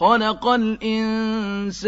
خَلَقَ الْإِنسَانَ.